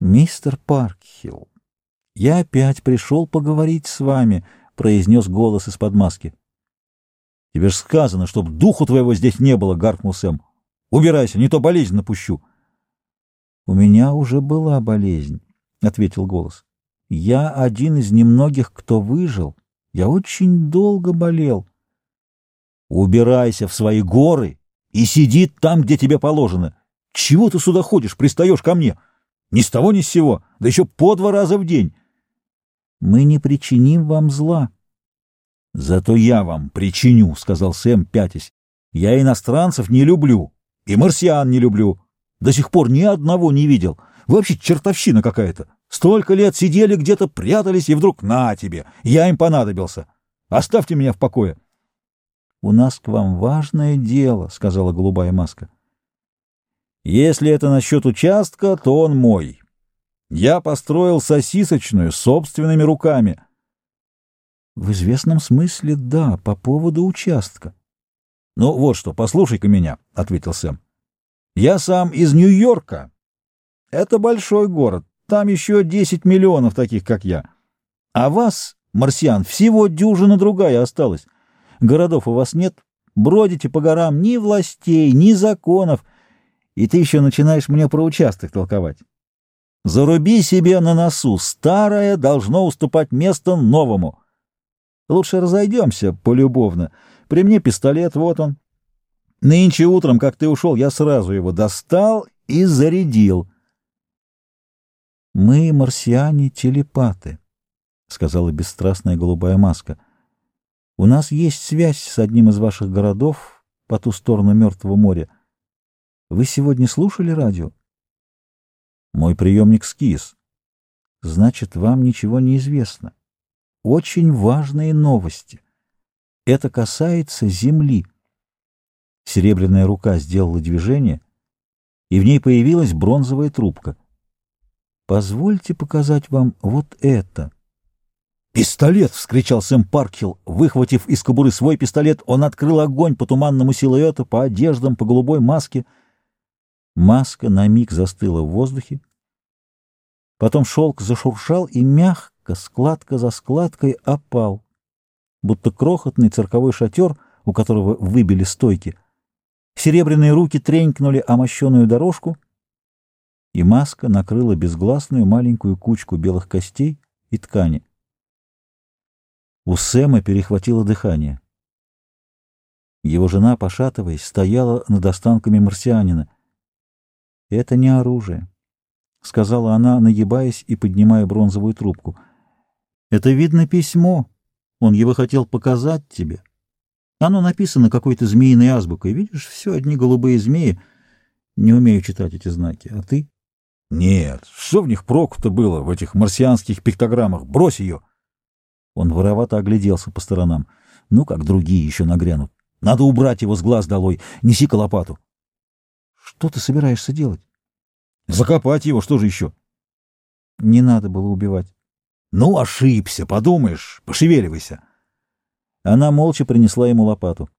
«Мистер Паркхилл, я опять пришел поговорить с вами», — произнес голос из-под маски. «Тебе ж сказано, чтоб духу твоего здесь не было», — гаркнул Сэм. «Убирайся, не то болезнь напущу». «У меня уже была болезнь», — ответил голос. «Я один из немногих, кто выжил. Я очень долго болел». «Убирайся в свои горы и сиди там, где тебе положено. Чего ты сюда ходишь, пристаешь ко мне?» Ни с того ни с сего, да еще по два раза в день. Мы не причиним вам зла. Зато я вам причиню, — сказал Сэм, пятясь. Я иностранцев не люблю, и марсиан не люблю. До сих пор ни одного не видел. вообще чертовщина какая-то. Столько лет сидели где-то, прятались, и вдруг на тебе. Я им понадобился. Оставьте меня в покое. — У нас к вам важное дело, — сказала голубая маска. Если это насчет участка, то он мой. Я построил сосисочную собственными руками. В известном смысле да, по поводу участка. Ну вот что, послушай-ка меня, — ответил Сэм. Я сам из Нью-Йорка. Это большой город, там еще 10 миллионов таких, как я. А вас, марсиан, всего дюжина другая осталась. Городов у вас нет, бродите по горам ни властей, ни законов, и ты еще начинаешь мне про участок толковать. Заруби себе на носу, старое должно уступать место новому. Лучше разойдемся полюбовно. При мне пистолет, вот он. Нынче утром, как ты ушел, я сразу его достал и зарядил. — Мы, марсиане, телепаты, — сказала бесстрастная голубая маска. — У нас есть связь с одним из ваших городов по ту сторону Мертвого моря — вы сегодня слушали радио? Мой приемник скис. Значит, вам ничего не известно. Очень важные новости. Это касается Земли. Серебряная рука сделала движение, и в ней появилась бронзовая трубка. Позвольте показать вам вот это. «Пистолет!» — вскричал Сэм Паркхилл. Выхватив из кобуры свой пистолет, он открыл огонь по туманному силуэту, по одеждам, по голубой маске — Маска на миг застыла в воздухе. Потом шелк зашуршал и мягко, складка за складкой, опал, будто крохотный цирковой шатер, у которого выбили стойки. Серебряные руки тренькнули о мощеную дорожку, и маска накрыла безгласную маленькую кучку белых костей и ткани. У Сэма перехватило дыхание. Его жена, пошатываясь, стояла над останками марсианина — «Это не оружие», — сказала она, нагибаясь и поднимая бронзовую трубку. «Это, видно, письмо. Он его хотел показать тебе. Оно написано какой-то змеиной азбукой. Видишь, все одни голубые змеи. Не умею читать эти знаки. А ты?» «Нет, что в них проку-то было, в этих марсианских пиктограммах? Брось ее!» Он воровато огляделся по сторонам. «Ну, как другие еще нагрянут. Надо убрать его с глаз долой. Неси-ка лопату». Что ты собираешься делать? Закопать его, что же еще? Не надо было убивать. Ну, ошибся, подумаешь, пошевеливайся. Она молча принесла ему лопату.